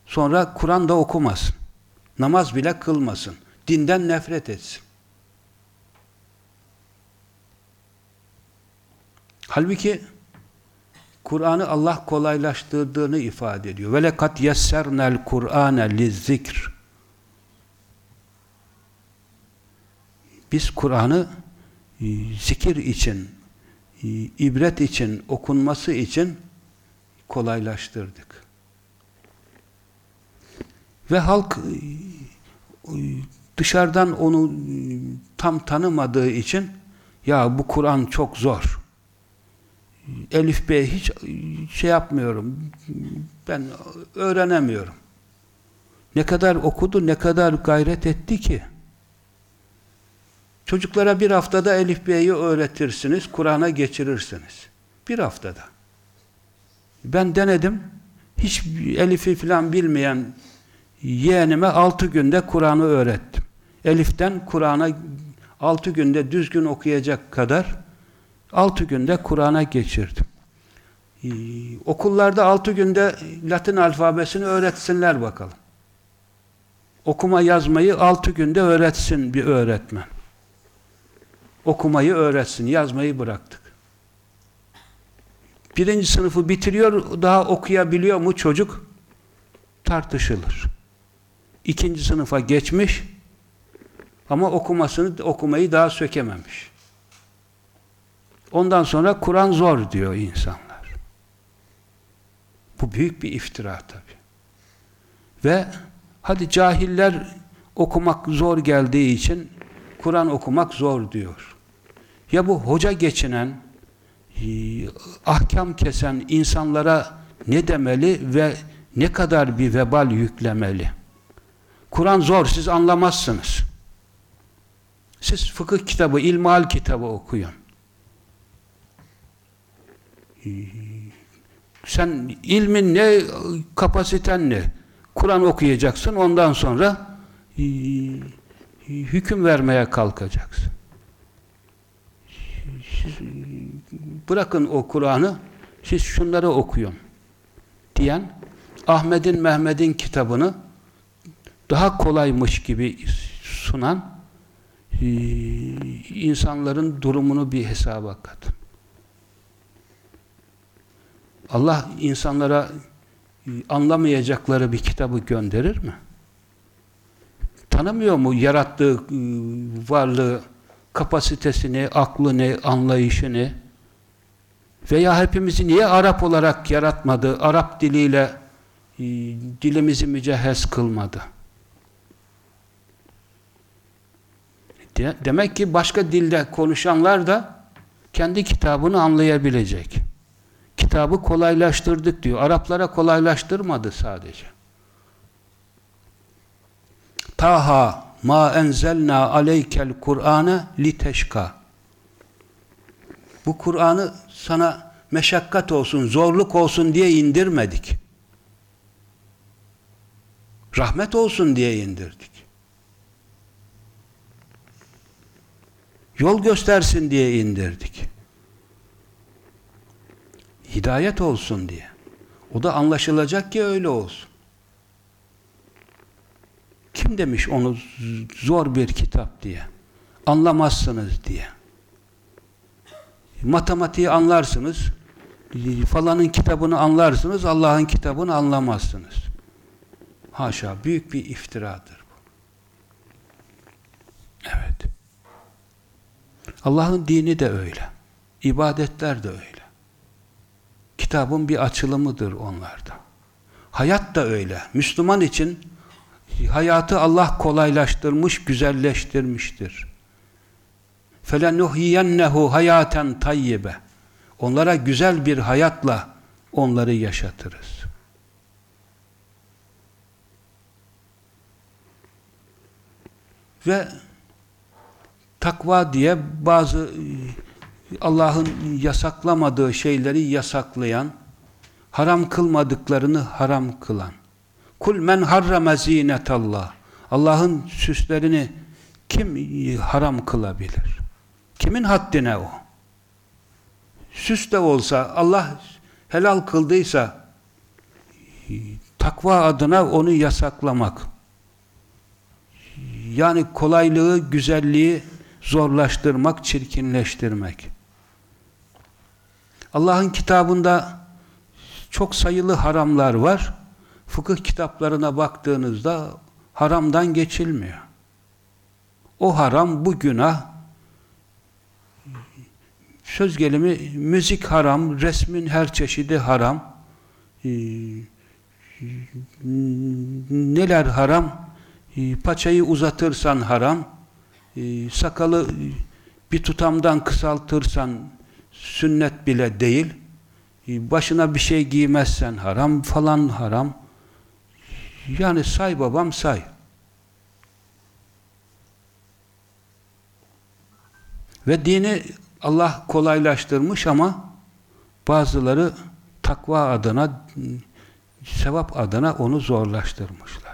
Sonra Kur'an da okumasın. Namaz bile kılmasın. Dinden nefret etsin. Halbuki Kur'an'ı Allah kolaylaştırdığını ifade ediyor. Lekat yessernel Kur'ane lizzikr. Biz Kur'an'ı zikir için, ibret için, okunması için kolaylaştırdık. Ve halk e, dışarıdan onu tam tanımadığı için ya bu Kur'an çok zor. Elif B hiç şey yapmıyorum. Ben öğrenemiyorum. Ne kadar okudu, ne kadar gayret etti ki. Çocuklara bir haftada Elif B'yi öğretirsiniz, Kur'an'a geçirirsiniz. Bir haftada. Ben denedim. Hiç Elif'i falan bilmeyen yeğenime altı günde Kur'an'ı öğrettim. Elif'ten Kur'an'a altı günde düzgün okuyacak kadar altı günde Kur'an'a geçirdim. Ee, okullarda altı günde Latin alfabesini öğretsinler bakalım. Okuma yazmayı altı günde öğretsin bir öğretmen. Okumayı öğretsin, yazmayı bıraktık. Birinci sınıfı bitiriyor, daha okuyabiliyor mu çocuk? Tartışılır. İkinci sınıfa geçmiş ama okumasını, okumayı daha sökememiş. Ondan sonra Kur'an zor diyor insanlar. Bu büyük bir iftira tabi. Ve hadi cahiller okumak zor geldiği için Kur'an okumak zor diyor. Ya bu hoca geçinen, e, ahkam kesen insanlara ne demeli ve ne kadar bir vebal yüklemeli? Kur'an zor, siz anlamazsınız. Siz fıkıh kitabı, ilmal kitabı okuyun. E, sen ilmin ne, kapasiten ne? Kur'an okuyacaksın, ondan sonra e, hüküm vermeye kalkacaksın. Siz bırakın o Kur'an'ı, siz şunları okuyun diyen Ahmet'in Mehmet'in kitabını daha kolaymış gibi sunan e, insanların durumunu bir hesaba katın. Allah insanlara e, anlamayacakları bir kitabı gönderir mi? Tanımıyor mu yarattığı e, varlığı, kapasitesini, aklını, anlayışını? Veya hepimizi niye Arap olarak yaratmadı? Arap diliyle e, dilimizi mücehhez kılmadı. De demek ki başka dilde konuşanlar da kendi kitabını anlayabilecek. Kitabı kolaylaştırdık diyor. Araplara kolaylaştırmadı sadece. Taha ma enzelna aleykel Kur'ane liteşka. Bu Kur'an'ı sana meşakkat olsun, zorluk olsun diye indirmedik. Rahmet olsun diye indirdik. Yol göstersin diye indirdik. Hidayet olsun diye. O da anlaşılacak ki öyle olsun. Kim demiş onu zor bir kitap diye? Anlamazsınız diye. Matematiği anlarsınız, falanın kitabını anlarsınız, Allah'ın kitabını anlamazsınız. Haşa, büyük bir iftiradır bu. Evet. Allah'ın dini de öyle. İbadetler de öyle. Kitabın bir açılımıdır onlarda. Hayat da öyle. Müslüman için hayatı Allah kolaylaştırmış, güzelleştirmiştir. فَلَنُحْيَنَّهُ hayaten tayyibe. Onlara güzel bir hayatla onları yaşatırız. Ve takva diye bazı Allah'ın yasaklamadığı şeyleri yasaklayan, haram kılmadıklarını haram kılan. Kul men harrame zinetallah. Allah'ın süslerini kim haram kılabilir? Kimin haddine o? Süs de olsa, Allah helal kıldıysa takva adına onu yasaklamak. Yani kolaylığı, güzelliği zorlaştırmak, çirkinleştirmek. Allah'ın kitabında çok sayılı haramlar var. Fıkıh kitaplarına baktığınızda haramdan geçilmiyor. O haram, bu günah söz gelimi müzik haram, resmin her çeşidi haram. Ee, neler haram? Ee, paçayı uzatırsan haram. Ee, sakalı bir tutamdan kısaltırsan sünnet bile değil. Başına bir şey giymezsen haram falan haram. Yani say babam say. Ve dini Allah kolaylaştırmış ama bazıları takva adına sevap adına onu zorlaştırmışlar.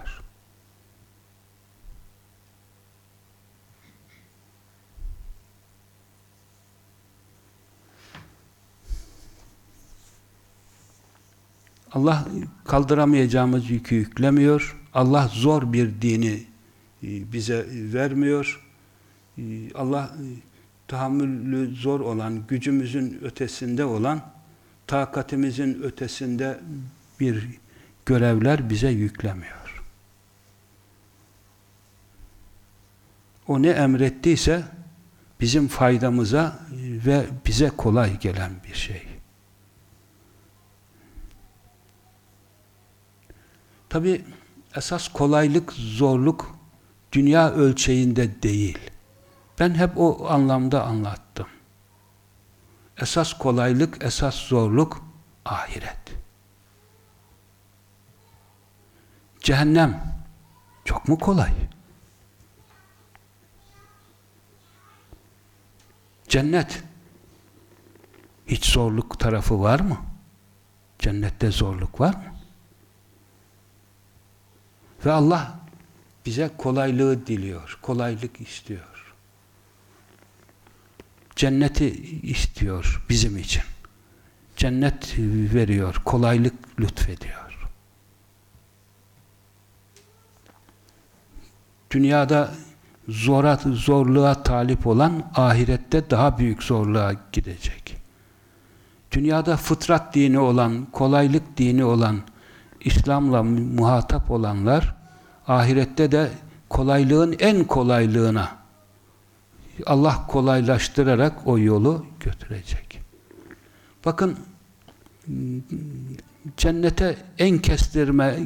Allah kaldıramayacağımız yükü yüklemiyor. Allah zor bir dini e, bize vermiyor. E, Allah e, tahammülü zor olan, gücümüzün ötesinde olan, takatimizin ötesinde bir görevler bize yüklemiyor. O ne emrettiyse bizim faydamıza ve bize kolay gelen bir şey. Tabi esas kolaylık, zorluk dünya ölçeğinde değil. Ben hep o anlamda anlattım. Esas kolaylık, esas zorluk ahiret. Cehennem çok mu kolay? Cennet hiç zorluk tarafı var mı? Cennette zorluk var mı? Ve Allah bize kolaylığı diliyor, kolaylık istiyor. Cenneti istiyor bizim için. Cennet veriyor, kolaylık lütfediyor. Dünyada zora, zorluğa talip olan ahirette daha büyük zorluğa gidecek. dünyada fıtrat dini olan, kolaylık dini olan, İslam'la muhatap olanlar, ahirette de kolaylığın en kolaylığına Allah kolaylaştırarak o yolu götürecek. Bakın cennete en kestirme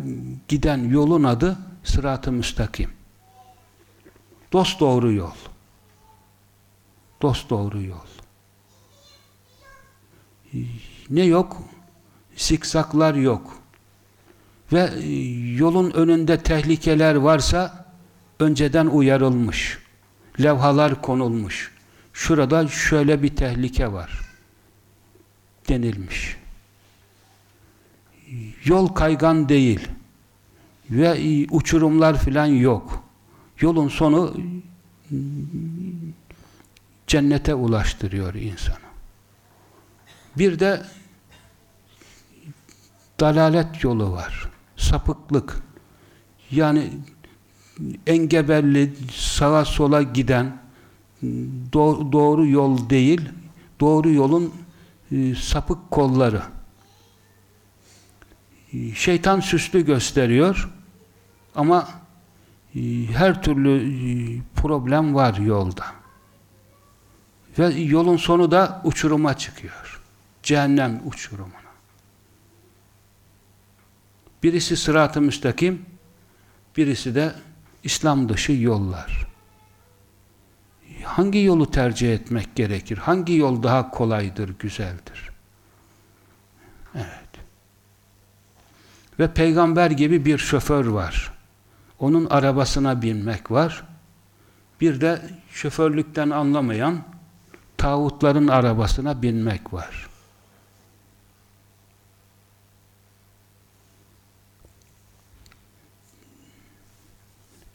giden yolun adı sırat-ı müstakim. Dost doğru yol. Dost doğru yol. Ne yok? Siksaklar yok. Ve yolun önünde tehlikeler varsa önceden uyarılmış. Levhalar konulmuş. Şurada şöyle bir tehlike var. Denilmiş. Yol kaygan değil. Ve uçurumlar filan yok. Yolun sonu cennete ulaştırıyor insanı. Bir de dalalet yolu var. Sapıklık. Yani engebelli, sağa sola giden doğru, doğru yol değil, doğru yolun e, sapık kolları. Şeytan süslü gösteriyor ama e, her türlü e, problem var yolda. Ve yolun sonu da uçuruma çıkıyor. Cehennem uçurumuna. Birisi sırat-ı müstakim, birisi de İslam dışı yollar. Hangi yolu tercih etmek gerekir? Hangi yol daha kolaydır, güzeldir? Evet. Ve peygamber gibi bir şoför var. Onun arabasına binmek var. Bir de şoförlükten anlamayan tağutların arabasına binmek var.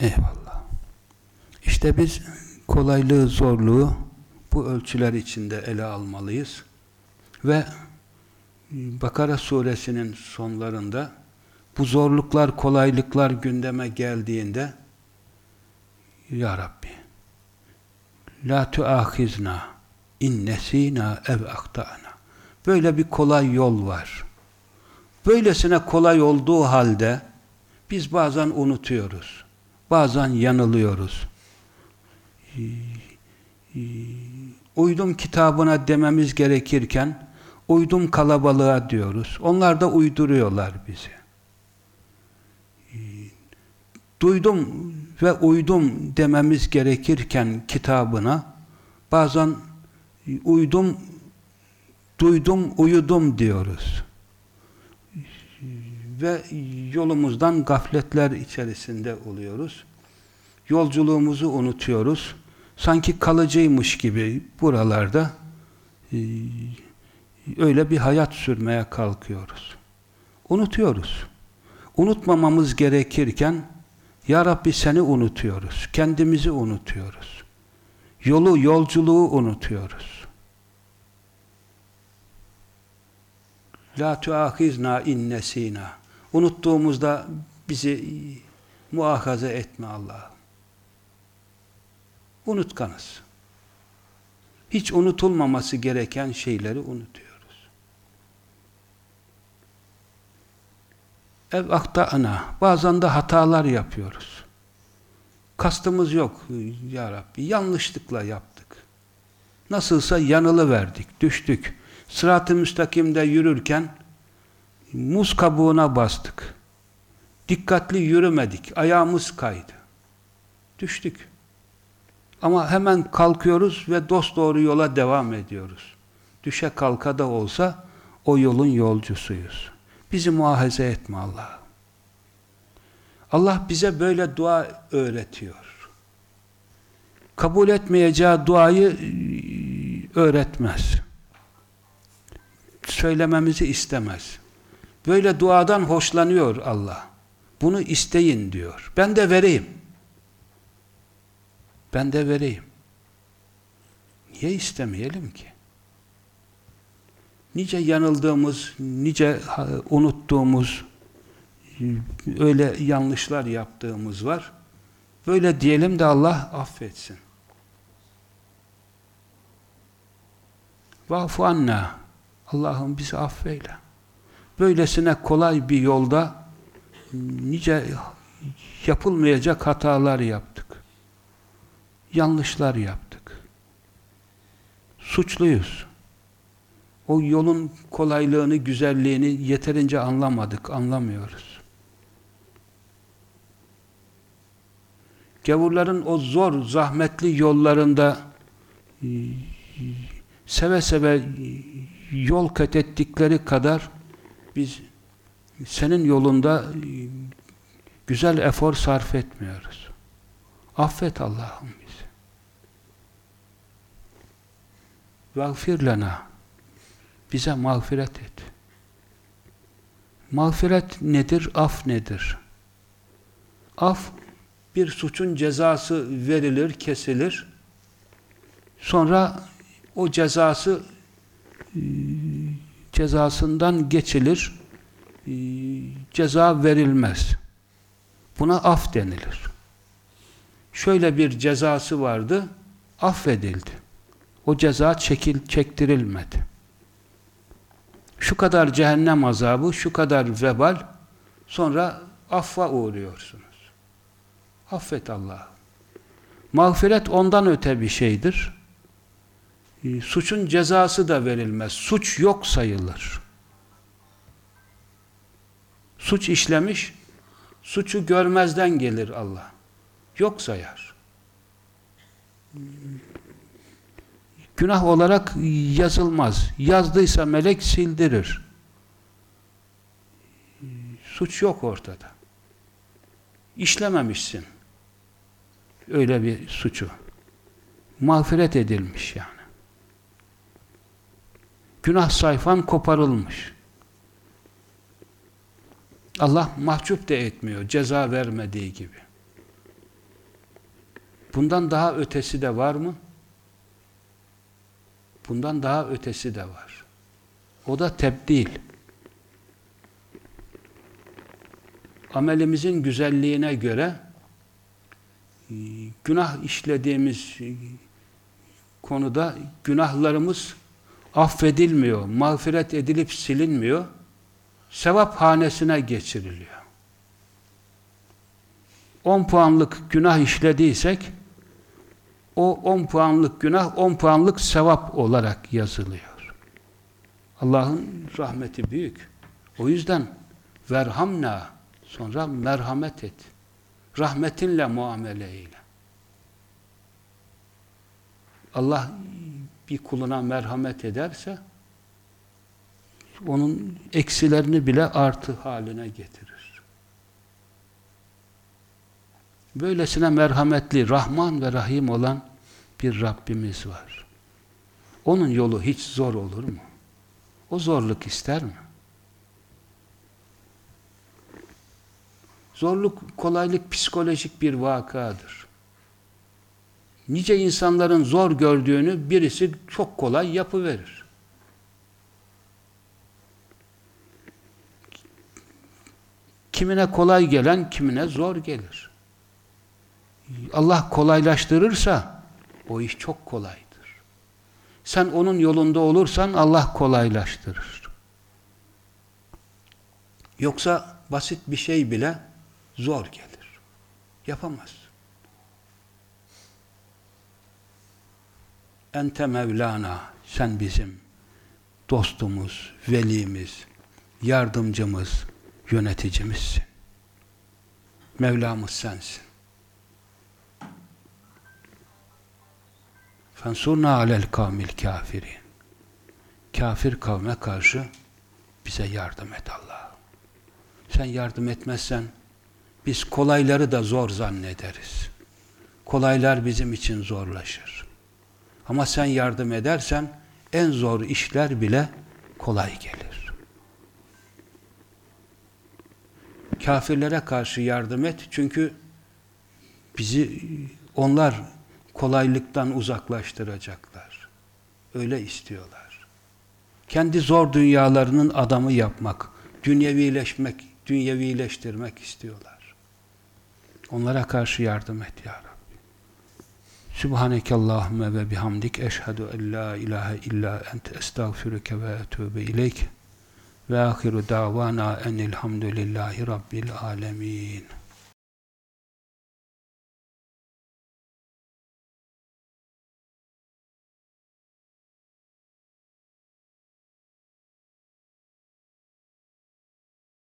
Eyvallah. İşte biz kolaylığı, zorluğu bu ölçüler içinde ele almalıyız. Ve Bakara suresinin sonlarında bu zorluklar, kolaylıklar gündeme geldiğinde Ya Rabbi La tuahizna innesina ev aktana Böyle bir kolay yol var. Böylesine kolay olduğu halde biz bazen unutuyoruz. Bazen yanılıyoruz. Uydum kitabına dememiz gerekirken uydum kalabalığa diyoruz. Onlar da uyduruyorlar bizi. Duydum ve uydum dememiz gerekirken kitabına bazen uydum, duydum, uyudum diyoruz. Ve yolumuzdan gafletler içerisinde oluyoruz. Yolculuğumuzu unutuyoruz. Sanki kalıcıymış gibi buralarda öyle bir hayat sürmeye kalkıyoruz. Unutuyoruz. Unutmamamız gerekirken Ya Rabbi seni unutuyoruz. Kendimizi unutuyoruz. Yolu, yolculuğu unutuyoruz. La tuahizna innesina. Unuttuğumuzda bizi muahaze etme Allah. Unutkanız. Hiç unutulmaması gereken şeyleri unutuyoruz. Ev akta'na. Bazen de hatalar yapıyoruz. Kastımız yok ya Rabbi. Yanlışlıkla yaptık. Nasılsa yanılıverdik, düştük. Sırat-ı müstakimde yürürken muz kabuğuna bastık. Dikkatli yürümedik. Ayağımız kaydı. Düştük. Ama hemen kalkıyoruz ve dosdoğru yola devam ediyoruz. Düşe kalka da olsa o yolun yolcusuyuz. Bizi muahaze etme Allah. Allah bize böyle dua öğretiyor. Kabul etmeyeceği duayı öğretmez. Söylememizi istemez. Böyle duadan hoşlanıyor Allah. Bunu isteyin diyor. Ben de vereyim. Ben de vereyim. Niye istemeyelim ki? Nice yanıldığımız, nice unuttuğumuz, öyle yanlışlar yaptığımız var. Böyle diyelim de Allah affetsin. Vafu anna. Allah'ım bizi affeyle. Böylesine kolay bir yolda nice yapılmayacak hatalar yaptık. Yanlışlar yaptık. Suçluyuz. O yolun kolaylığını, güzelliğini yeterince anlamadık, anlamıyoruz. Gavurların o zor, zahmetli yollarında e, seve seve yol kat ettikleri kadar biz senin yolunda güzel efor sarf etmiyoruz. Affet Allah'ım bizi. Vagfir lena. Bize mağfiret et. Mağfiret nedir? Af nedir? Af bir suçun cezası verilir, kesilir. Sonra o cezası cezasından geçilir. E, ceza verilmez. Buna af denilir. Şöyle bir cezası vardı, affedildi. O ceza çekil, çektirilmedi. Şu kadar cehennem azabı, şu kadar vebal, sonra affa uğruyorsunuz. Affet Allah. Mağfiret ondan öte bir şeydir. E, suçun cezası da verilmez. Suç yok sayılır. Suç işlemiş, suçu görmezden gelir Allah. Yok sayar. Günah olarak yazılmaz. Yazdıysa melek sildirir. Suç yok ortada. İşlememişsin. Öyle bir suçu. Mağfiret edilmiş yani. Günah sayfan koparılmış. Allah mahcup da etmiyor. Ceza vermediği gibi. Bundan daha ötesi de var mı? Bundan daha ötesi de var. O da tebdil. Amelimizin güzelliğine göre günah işlediğimiz konuda günahlarımız affedilmiyor, mağfiret edilip silinmiyor, sevap hanesine geçiriliyor. 10 puanlık günah işlediysek, o 10 puanlık günah 10 puanlık sevap olarak yazılıyor. Allah'ın rahmeti büyük. O yüzden verhamna sonra merhamet et. Rahmetinle muamele eyle. Allah bir kuluna merhamet ederse onun eksilerini bile artı haline getirir. Böylesine merhametli, Rahman ve Rahim olan bir Rabbimiz var. Onun yolu hiç zor olur mu? O zorluk ister mi? Zorluk, kolaylık psikolojik bir vakadır. Nice insanların zor gördüğünü birisi çok kolay yapıverir. Kimine kolay gelen, kimine zor gelir. Allah kolaylaştırırsa o iş çok kolaydır. Sen onun yolunda olursan Allah kolaylaştırır. Yoksa basit bir şey bile zor gelir. Yapamaz. Ente Mevlana, sen bizim dostumuz, velimiz, yardımcımız, yöneticimizsin. Mevlamız sensin. Fensurna alel kavmil kafirin. Kafir kavme karşı bize yardım et Allah. Sen yardım etmezsen biz kolayları da zor zannederiz. Kolaylar bizim için zorlaşır. Ama sen yardım edersen en zor işler bile kolay gelir. Kafirlere karşı yardım et çünkü bizi onlar kolaylıktan uzaklaştıracaklar. Öyle istiyorlar. Kendi zor dünyalarının adamı yapmak, dünyevileşmek, dünyevileştirmek istiyorlar. Onlara karşı yardım et ya. Subhaneke Allahümme ve bihamdik. Eşhedü en la ilahe illa ente. Estağfiruke ve etûbe ileyk. Ve ahiru davana enilhamdülillahi rabbil alemin.